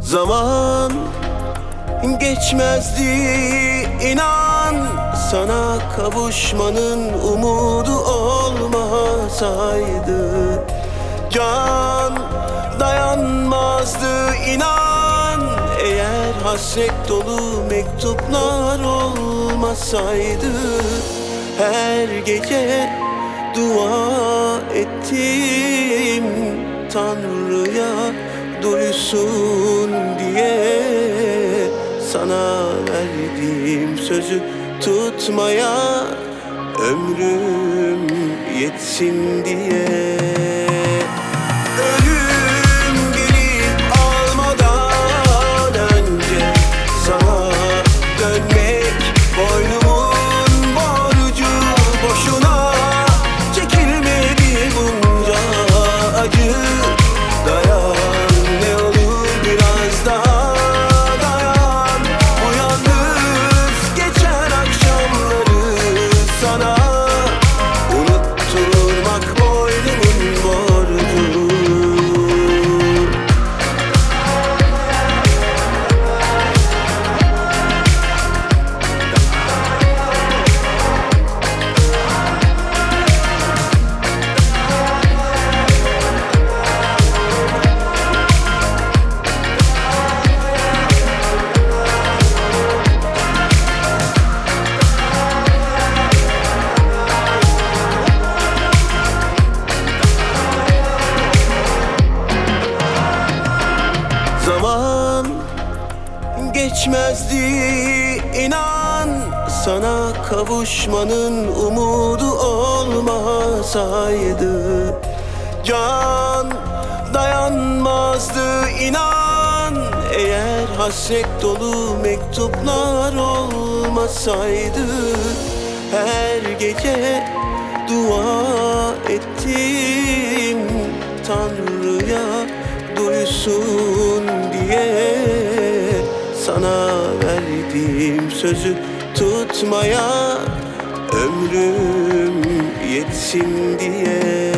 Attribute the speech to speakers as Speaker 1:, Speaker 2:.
Speaker 1: Zaman geçmezdi inan Sana kavuşmanın umudu olmasaydı. Can dayanmazdı inan Eğer hasret dolu mektuplar olmasaydı. Her gece dua ettim Tanrı'ya duysun diye Sana verdiğim sözü tutmaya Ömrüm yetsin diye geçmezdi inan Sana kavuşmanın umudu olmasaydı Can dayanmazdı. İnan Eğer hasret dolu mektuplar olmasaydı Her gece dua ettim Tanrı'ya duysun diye Sana verdiğim sözü tutmaya Ömrüm yetsin diye